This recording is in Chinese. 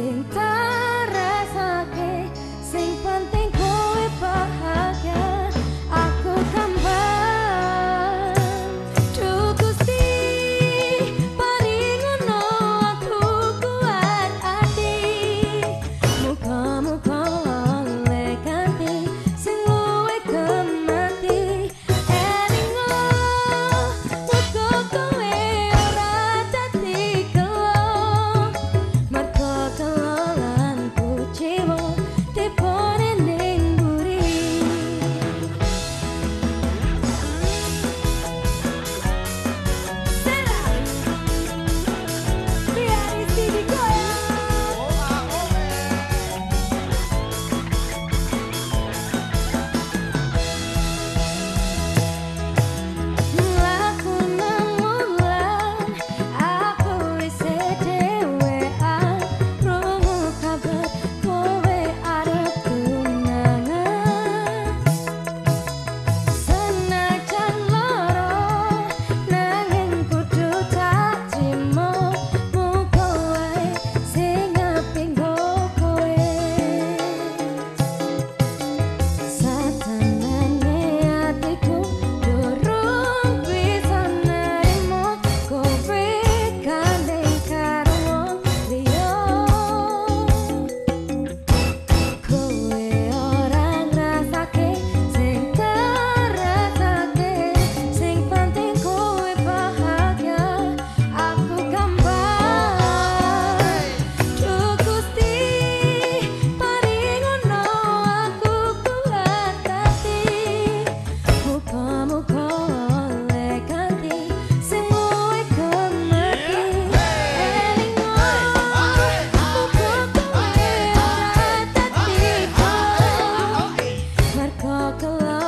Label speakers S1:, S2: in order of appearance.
S1: 简单 Alone.